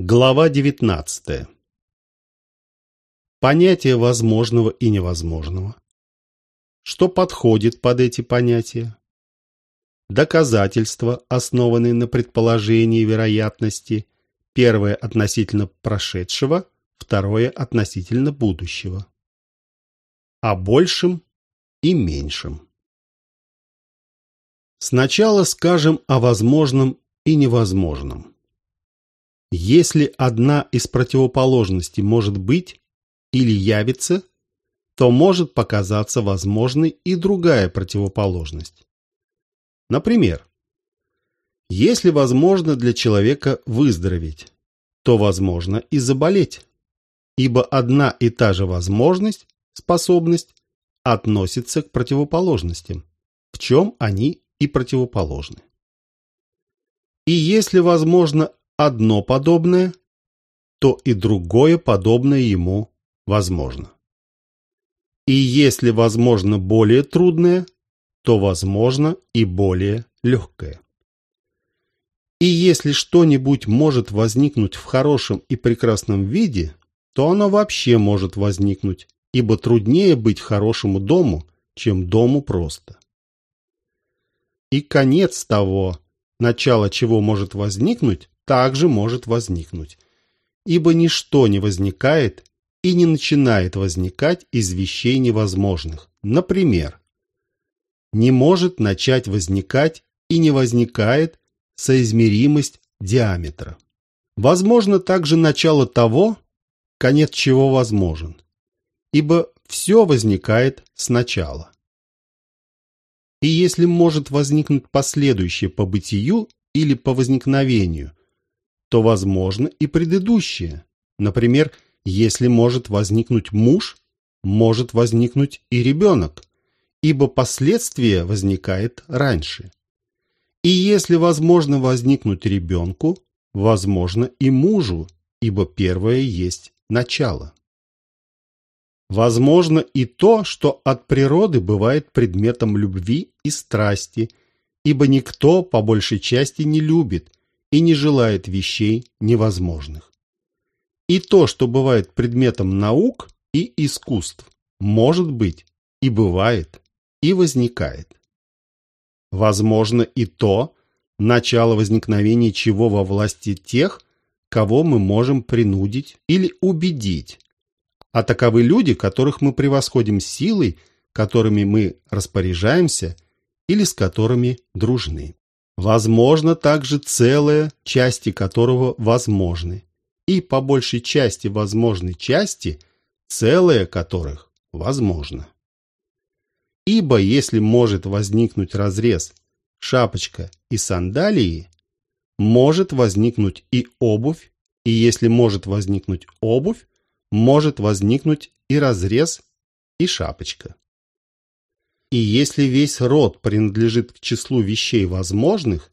Глава 19. Понятие возможного и невозможного. Что подходит под эти понятия? Доказательства, основанные на предположении вероятности, первое относительно прошедшего, второе относительно будущего. О большем и меньшем. Сначала скажем о возможном и невозможном. Если одна из противоположностей может быть или явится, то может показаться возможной и другая противоположность. Например, если возможно для человека выздороветь, то возможно и заболеть, ибо одна и та же возможность, способность, относится к противоположностям, в чем они и противоположны. И если возможно одно подобное, то и другое подобное ему возможно. И если возможно более трудное, то возможно и более легкое. И если что-нибудь может возникнуть в хорошем и прекрасном виде, то оно вообще может возникнуть, ибо труднее быть хорошему дому, чем дому просто. И конец того, начало чего может возникнуть, также может возникнуть. Ибо ничто не возникает и не начинает возникать из вещей невозможных. Например, не может начать возникать и не возникает соизмеримость диаметра. Возможно также начало того, конец чего возможен, ибо все возникает сначала. И если может возникнуть последующее по бытию или по возникновению, то возможно и предыдущее. Например, если может возникнуть муж, может возникнуть и ребенок, ибо последствие возникает раньше. И если возможно возникнуть ребенку, возможно и мужу, ибо первое есть начало. Возможно и то, что от природы бывает предметом любви и страсти, ибо никто по большей части не любит, и не желает вещей невозможных. И то, что бывает предметом наук и искусств, может быть и бывает, и возникает. Возможно и то, начало возникновения чего во власти тех, кого мы можем принудить или убедить, а таковы люди, которых мы превосходим силой, которыми мы распоряжаемся или с которыми дружны. Возможно также целое, части которого возможны, и по большей части возможной части, целое которых возможно. Ибо если может возникнуть разрез шапочка и сандалии, может возникнуть и обувь, и если может возникнуть обувь, может возникнуть и разрез, и шапочка. И если весь род принадлежит к числу вещей возможных,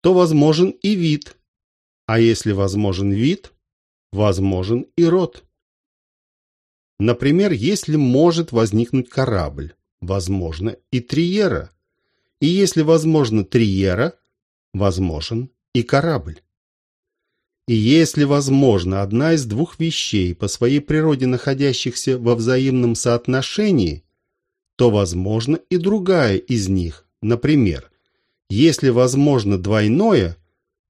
то возможен и вид. А если возможен вид, возможен и род. Например, если может возникнуть корабль, возможно и триера. И если возможно триера, возможен и корабль. И если возможно одна из двух вещей, по своей природе находящихся во взаимном соотношении, то возможно и другая из них. Например, если возможно двойное,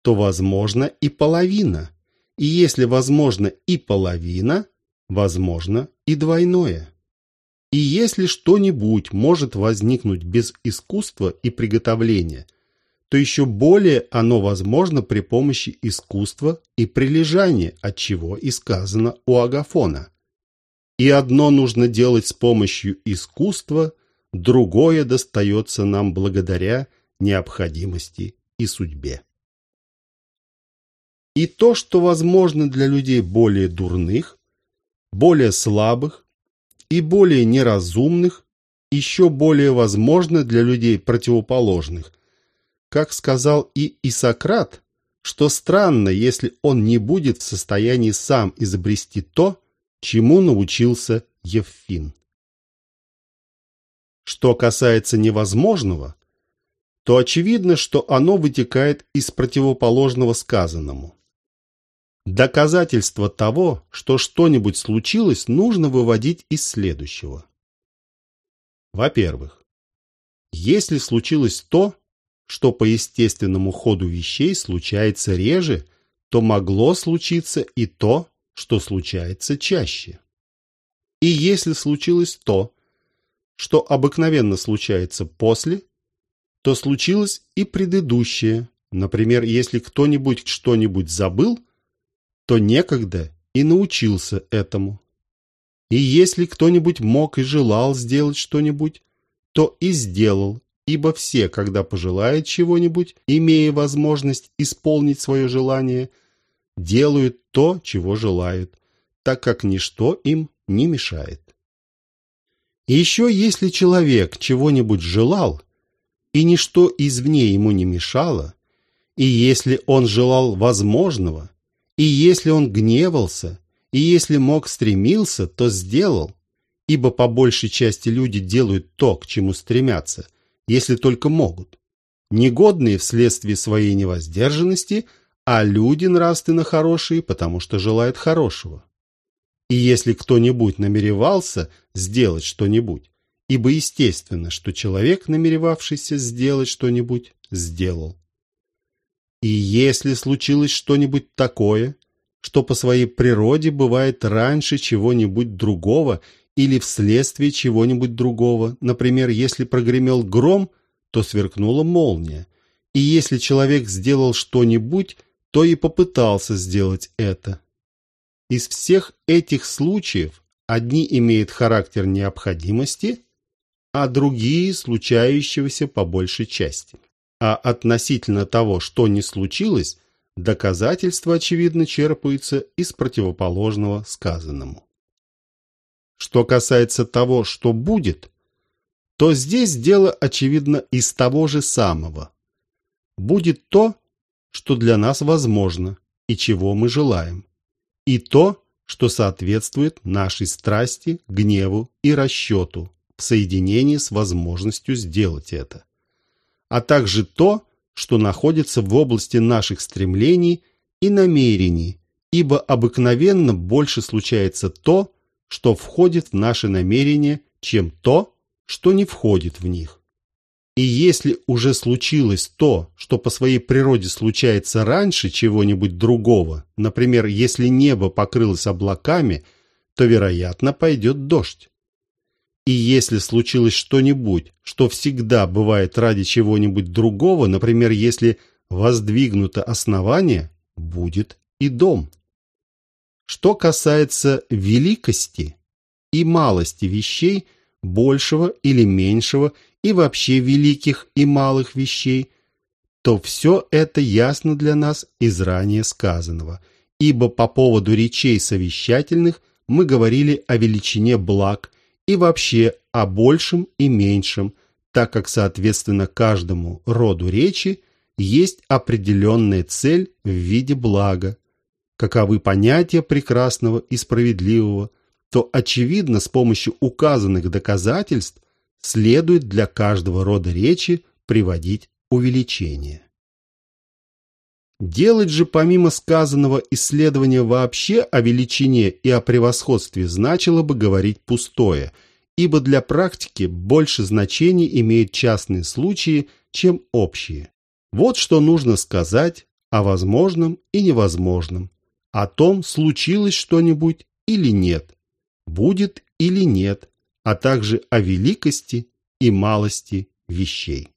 то возможно и половина. И если возможно и половина, возможно и двойное. И если что-нибудь может возникнуть без искусства и приготовления, то еще более оно возможно при помощи искусства и прилежания, от чего и сказано у Агафона. И одно нужно делать с помощью искусства, другое достается нам благодаря необходимости и судьбе. И то, что возможно для людей более дурных, более слабых и более неразумных, еще более возможно для людей противоположных. Как сказал и Исократ, что странно, если он не будет в состоянии сам изобрести то, чему научился Евфин. Что касается невозможного, то очевидно, что оно вытекает из противоположного сказанному. Доказательство того, что что-нибудь случилось, нужно выводить из следующего. Во-первых, если случилось то, что по естественному ходу вещей случается реже, то могло случиться и то, что случается чаще. И если случилось то, что обыкновенно случается после, то случилось и предыдущее. Например, если кто-нибудь что-нибудь забыл, то некогда и научился этому. И если кто-нибудь мог и желал сделать что-нибудь, то и сделал, ибо все, когда пожелают чего-нибудь, имея возможность исполнить свое желание, делают то, чего желают, так как ничто им не мешает. И еще если человек чего-нибудь желал, и ничто извне ему не мешало, и если он желал возможного, и если он гневался, и если мог стремился, то сделал, ибо по большей части люди делают то, к чему стремятся, если только могут. Негодные вследствие своей невоздержанности, а люди нравственно хорошие, потому что желают хорошего. И если кто-нибудь намеревался сделать что-нибудь, ибо естественно, что человек, намеревавшийся сделать что-нибудь, сделал. И если случилось что-нибудь такое, что по своей природе бывает раньше чего-нибудь другого или вследствие чего-нибудь другого, например, если прогремел гром, то сверкнула молния, и если человек сделал что-нибудь, то и попытался сделать это. Из всех этих случаев одни имеют характер необходимости, а другие – случающегося по большей части. А относительно того, что не случилось, доказательства, очевидно, черпаются из противоположного сказанному. Что касается того, что будет, то здесь дело, очевидно, из того же самого. Будет то, что для нас возможно и чего мы желаем и то, что соответствует нашей страсти, гневу и расчету в соединении с возможностью сделать это, а также то, что находится в области наших стремлений и намерений, ибо обыкновенно больше случается то, что входит в наши намерения, чем то, что не входит в них. И если уже случилось то, что по своей природе случается раньше чего-нибудь другого, например, если небо покрылось облаками, то, вероятно, пойдет дождь. И если случилось что-нибудь, что всегда бывает ради чего-нибудь другого, например, если воздвигнуто основание, будет и дом. Что касается великости и малости вещей, большего или меньшего – и вообще великих и малых вещей, то все это ясно для нас из ранее сказанного, ибо по поводу речей совещательных мы говорили о величине благ и вообще о большем и меньшем, так как, соответственно, каждому роду речи есть определенная цель в виде блага. Каковы понятия прекрасного и справедливого, то, очевидно, с помощью указанных доказательств следует для каждого рода речи приводить увеличение. Делать же помимо сказанного исследования вообще о величине и о превосходстве значило бы говорить пустое, ибо для практики больше значений имеют частные случаи, чем общие. Вот что нужно сказать о возможном и невозможном, о том, случилось что-нибудь или нет, будет или нет, а также о великости и малости вещей.